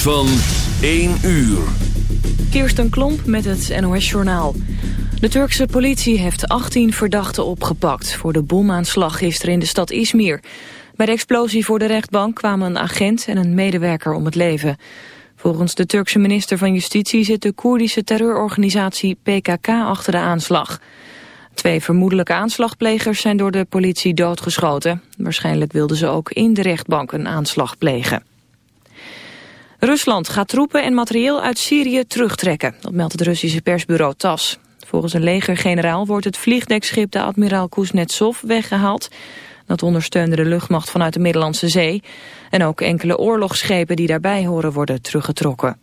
van 1 uur. Kirsten Klomp met het NOS-journaal. De Turkse politie heeft 18 verdachten opgepakt... voor de bomaanslag gisteren in de stad Izmir. Bij de explosie voor de rechtbank kwamen een agent en een medewerker om het leven. Volgens de Turkse minister van Justitie zit de Koerdische terreurorganisatie PKK achter de aanslag. Twee vermoedelijke aanslagplegers zijn door de politie doodgeschoten. Waarschijnlijk wilden ze ook in de rechtbank een aanslag plegen. Rusland gaat troepen en materieel uit Syrië terugtrekken. Dat meldt het Russische persbureau TAS. Volgens een legergeneraal wordt het vliegdekschip de admiraal Kuznetsov weggehaald. Dat ondersteunde de luchtmacht vanuit de Middellandse Zee. En ook enkele oorlogsschepen die daarbij horen worden teruggetrokken.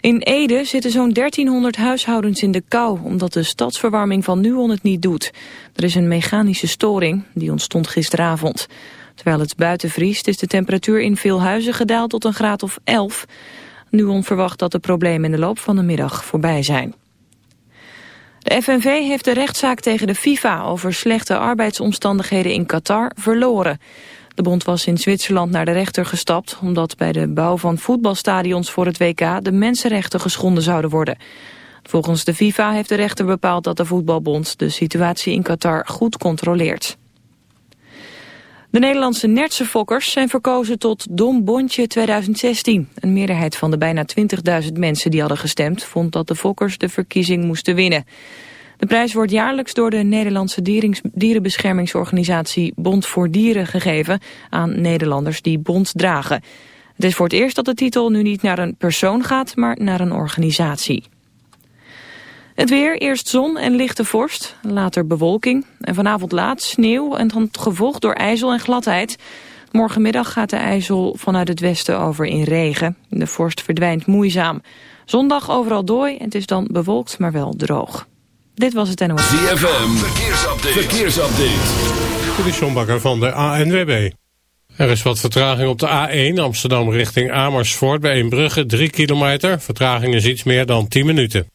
In Ede zitten zo'n 1300 huishoudens in de kou... omdat de stadsverwarming van Nuon het niet doet. Er is een mechanische storing, die ontstond gisteravond. Terwijl het buiten vriest is de temperatuur in veel huizen gedaald tot een graad of 11. Nuon verwacht dat de problemen in de loop van de middag voorbij zijn. De FNV heeft de rechtszaak tegen de FIFA over slechte arbeidsomstandigheden in Qatar verloren. De bond was in Zwitserland naar de rechter gestapt... omdat bij de bouw van voetbalstadions voor het WK de mensenrechten geschonden zouden worden. Volgens de FIFA heeft de rechter bepaald dat de voetbalbond de situatie in Qatar goed controleert. De Nederlandse nertse fokkers zijn verkozen tot Dom Bondje 2016. Een meerderheid van de bijna 20.000 mensen die hadden gestemd... vond dat de fokkers de verkiezing moesten winnen. De prijs wordt jaarlijks door de Nederlandse dierenbeschermingsorganisatie Bond voor Dieren gegeven aan Nederlanders die bond dragen. Het is voor het eerst dat de titel nu niet naar een persoon gaat, maar naar een organisatie. Het weer, eerst zon en lichte vorst, later bewolking en vanavond laat sneeuw en dan gevolgd door ijzel en gladheid. Morgenmiddag gaat de ijzel vanuit het westen over in regen. De vorst verdwijnt moeizaam. Zondag overal dooi en het is dan bewolkt, maar wel droog. Dit was het NOS. ZFM, verkeersupdate. verkeersupdate. Dit is John Bakker van de ANWB. Er is wat vertraging op de A1 Amsterdam richting Amersfoort bij Inbrugge 3 kilometer. Vertraging is iets meer dan 10 minuten.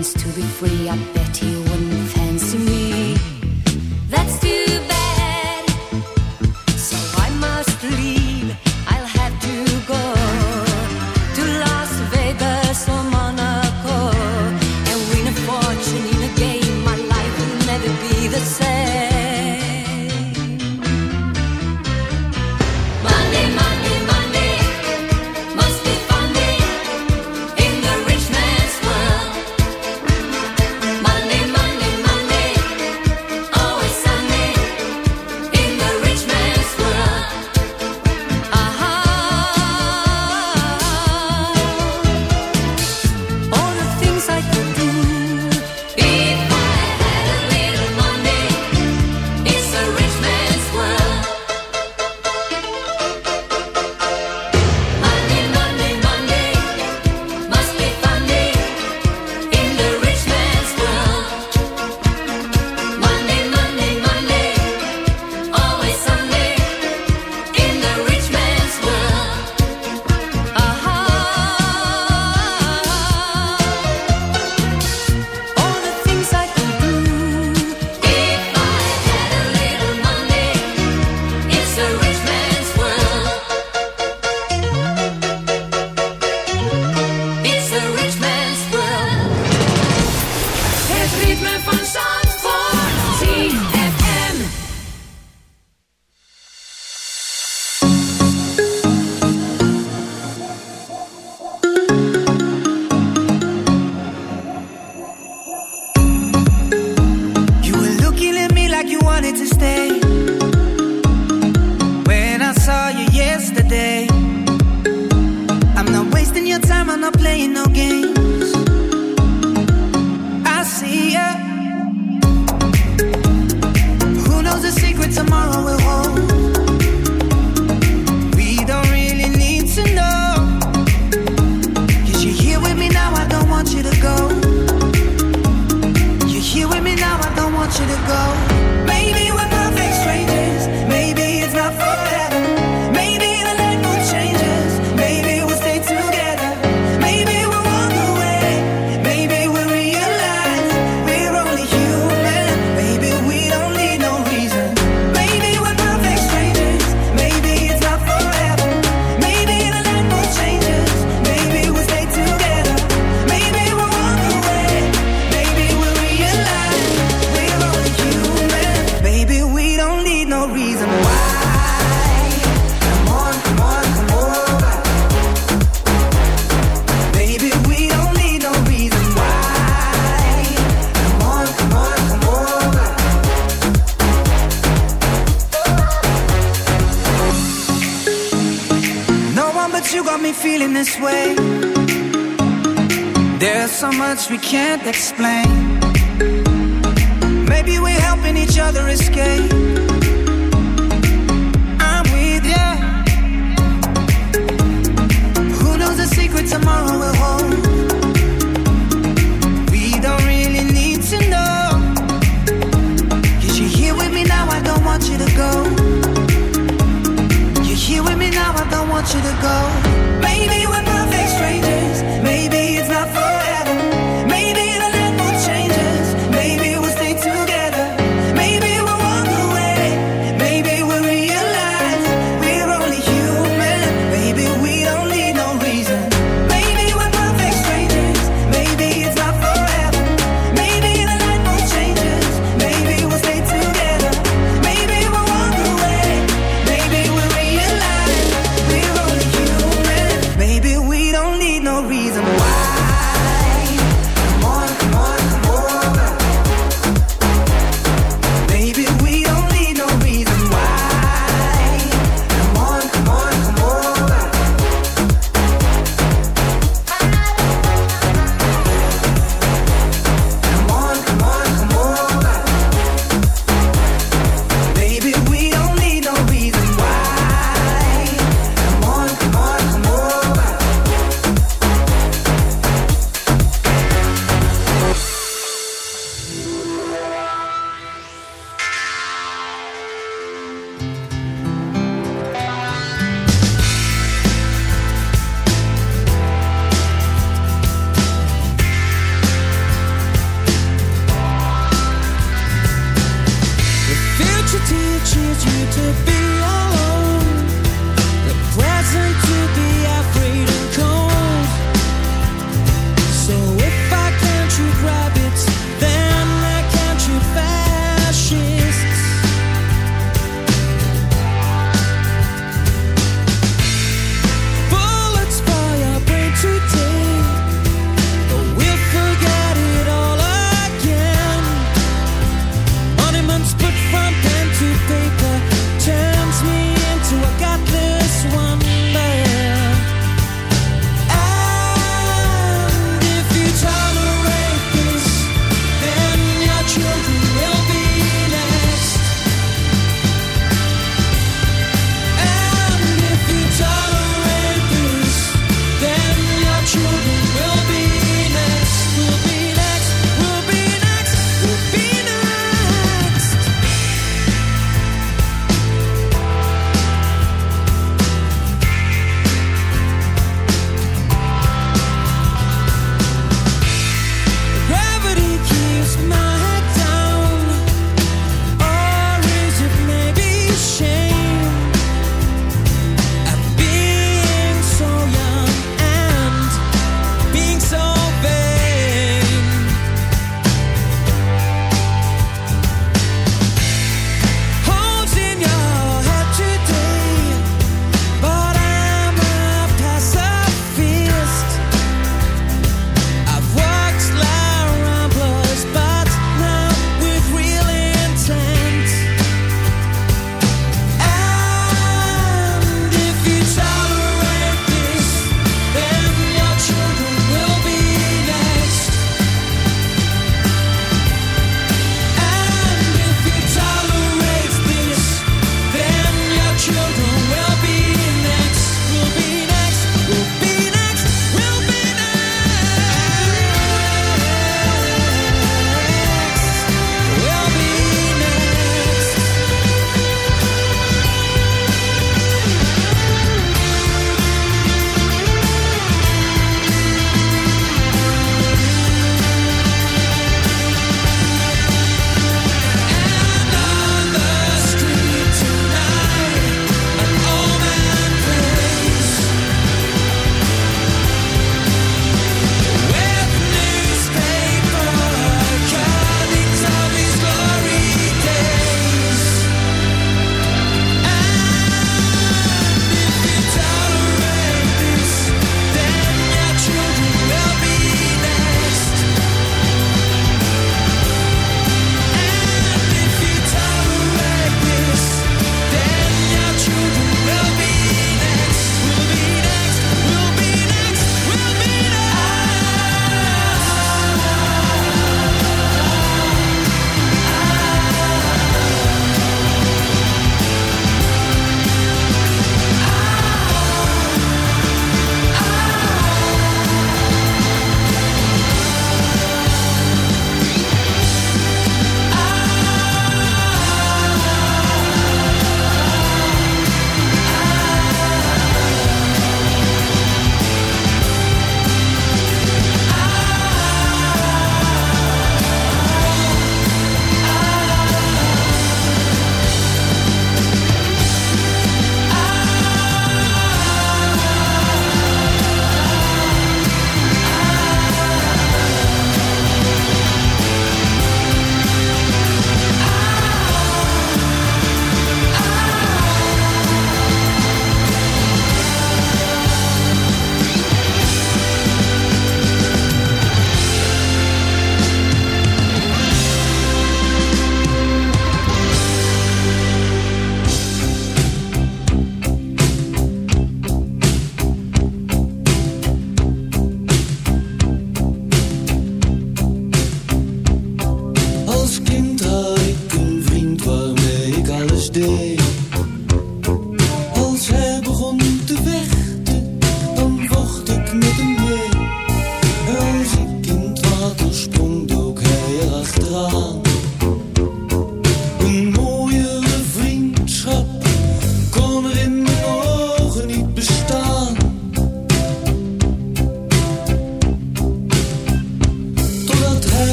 means to be free, I bet.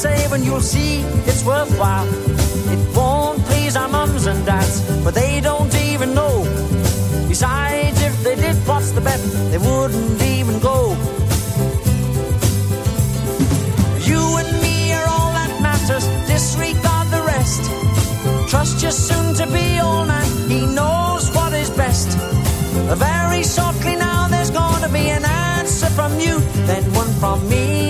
Save and you'll see it's worthwhile. It won't please our mums and dads, but they don't even know. Besides, if they did, what's the bet? They wouldn't even go. You and me are all that matters. Disregard the rest. Trust your soon to be old man. He knows what is best. Very shortly now, there's to be an answer from you, then one from me.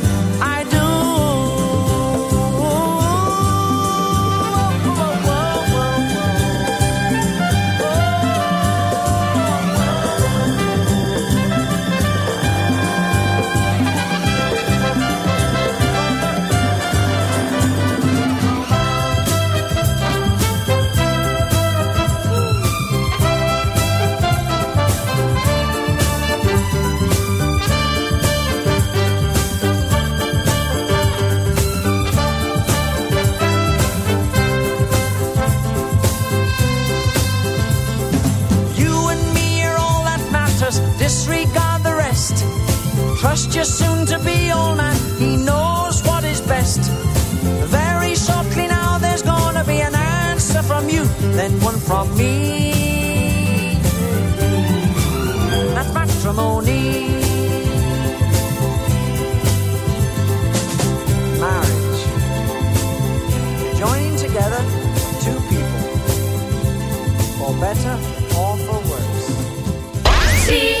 then one from me. That's matrimony. Marriage. Joining together two people for better or for worse. ZFM.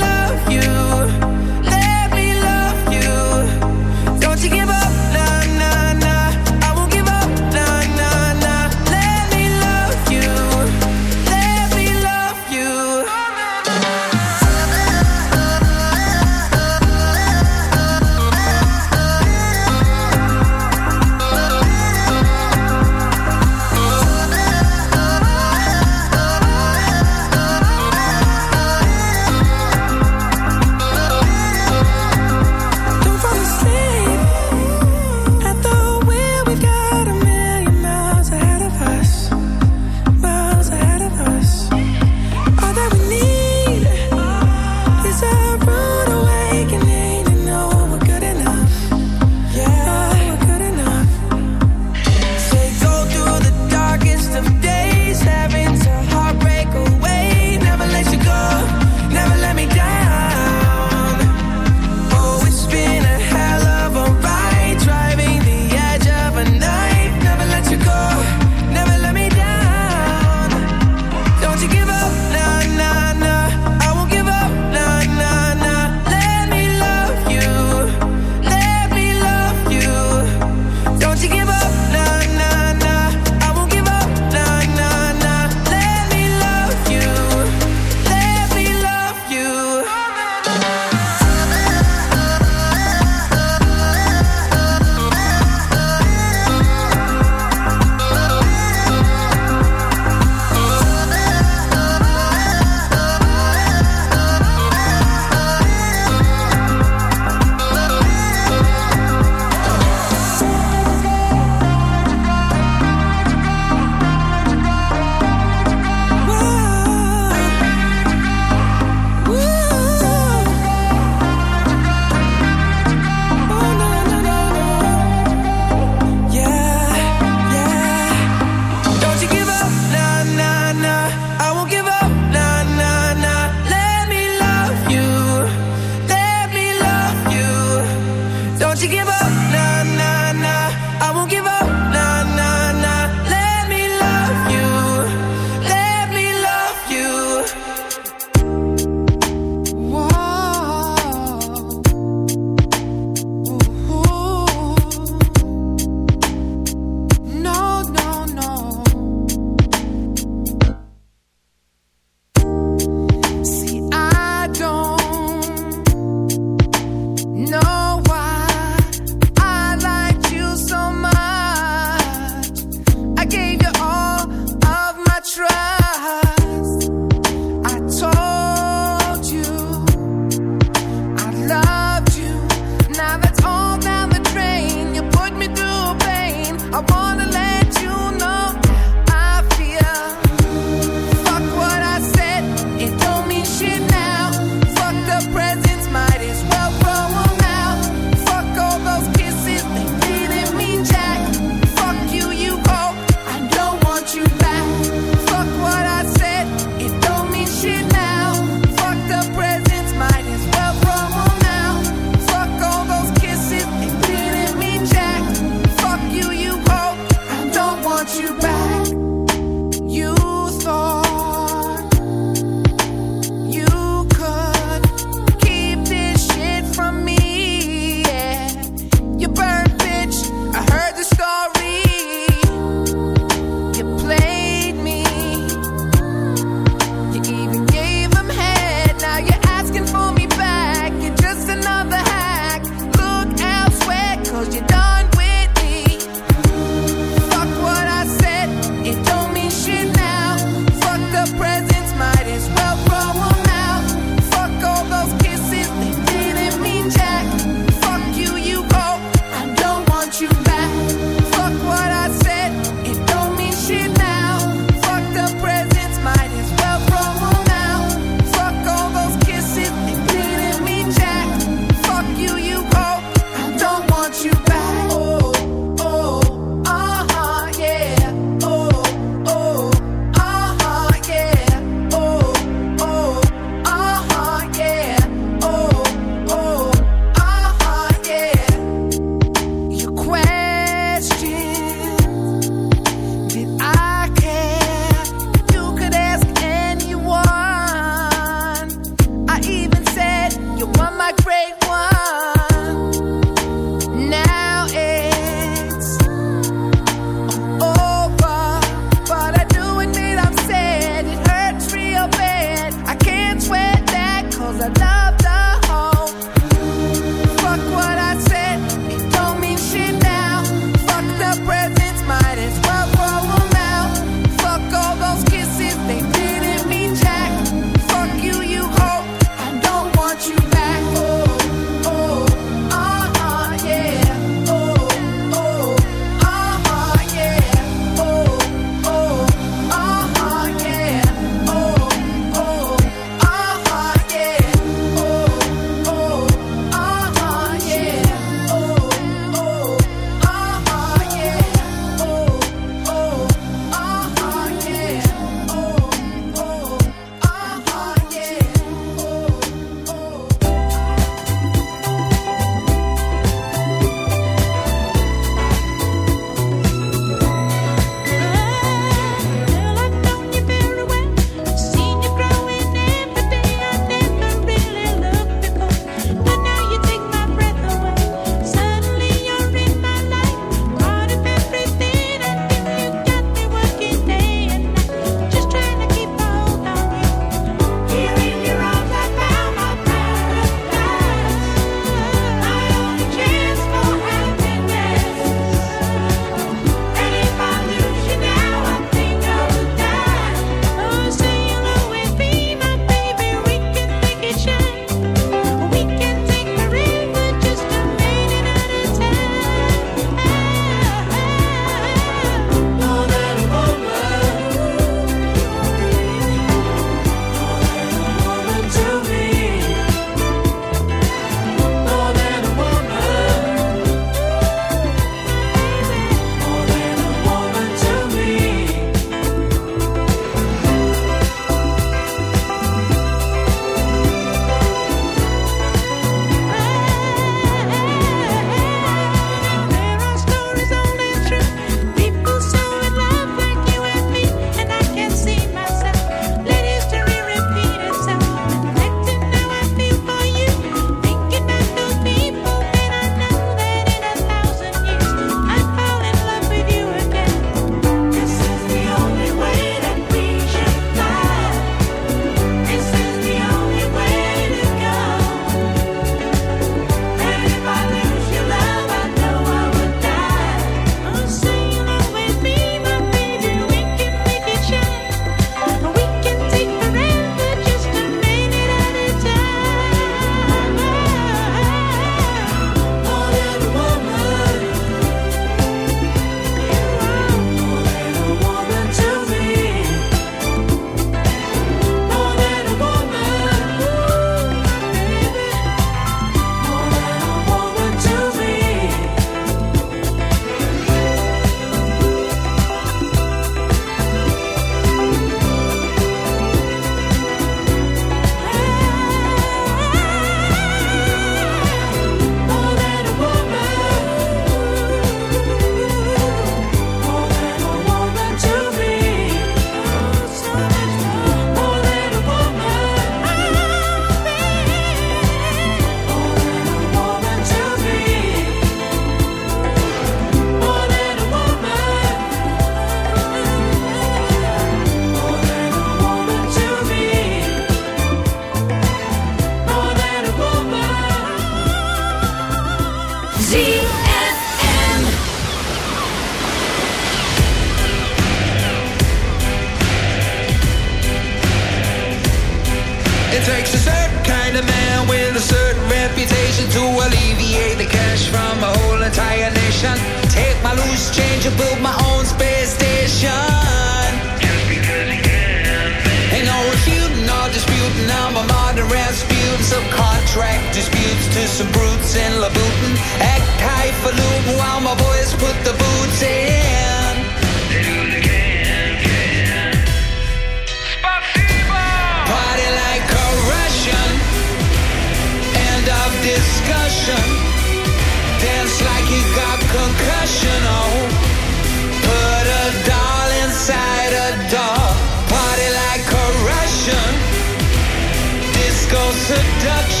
Production.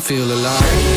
feel alive.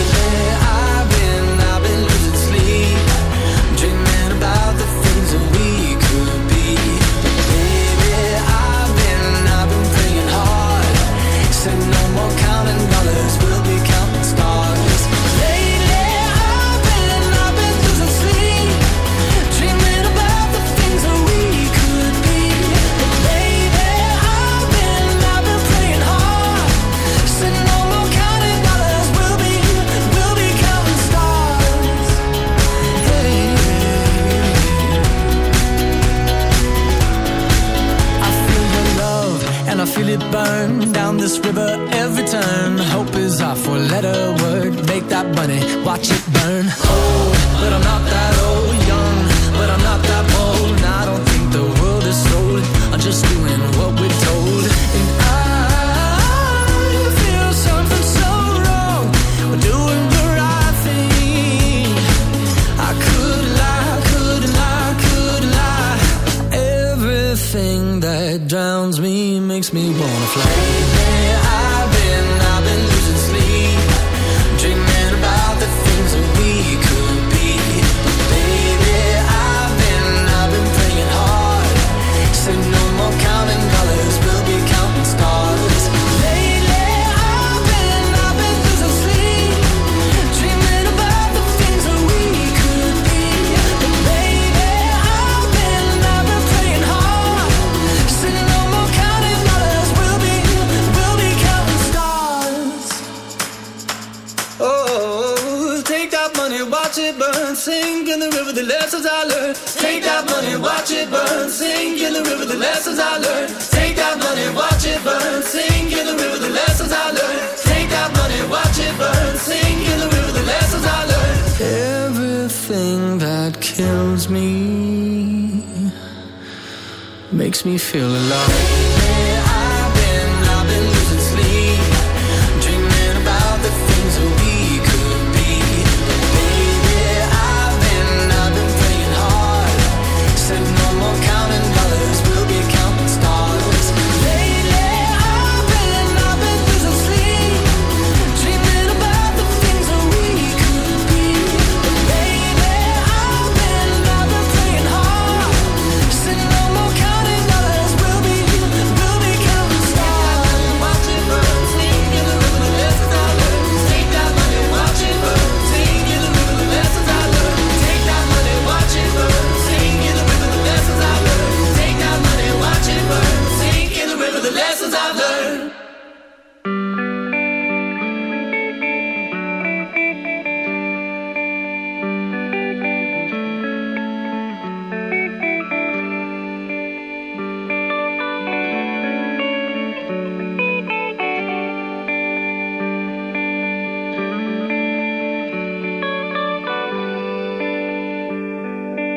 makes me feel alive.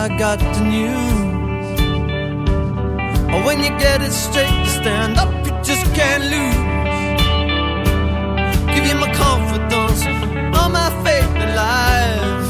I got the news. Or when you get it straight, you stand up, you just can't lose. Give you my confidence, all my faith in life.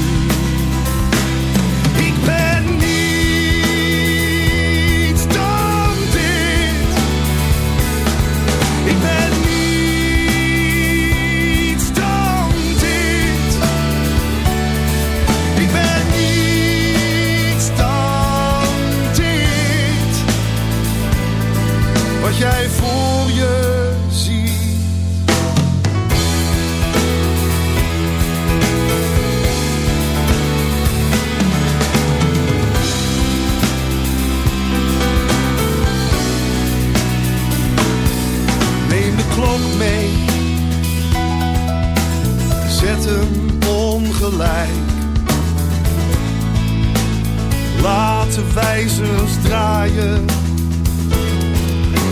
Jij voor je. Neem de klok mee, zet hem ongelijk. Laat de wijzers draaien,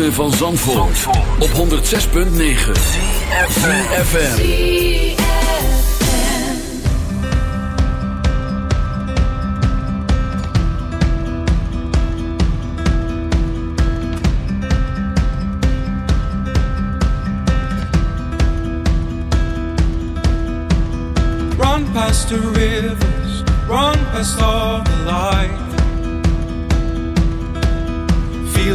Ritme van Zandvoort, op 106.9 FM. Run past the rivers, run past all the light.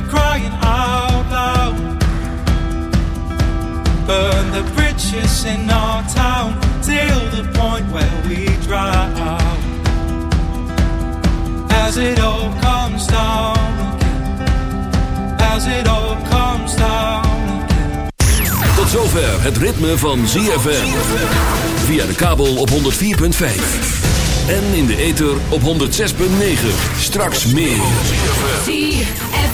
Be crying out loud. Burn the bridges in our town till the point where we drown. As it all comes down again. As it all comes down Tot zover het ritme van ZFM. Via de kabel op 104.5. En in de ether op 106.9. Straks meer.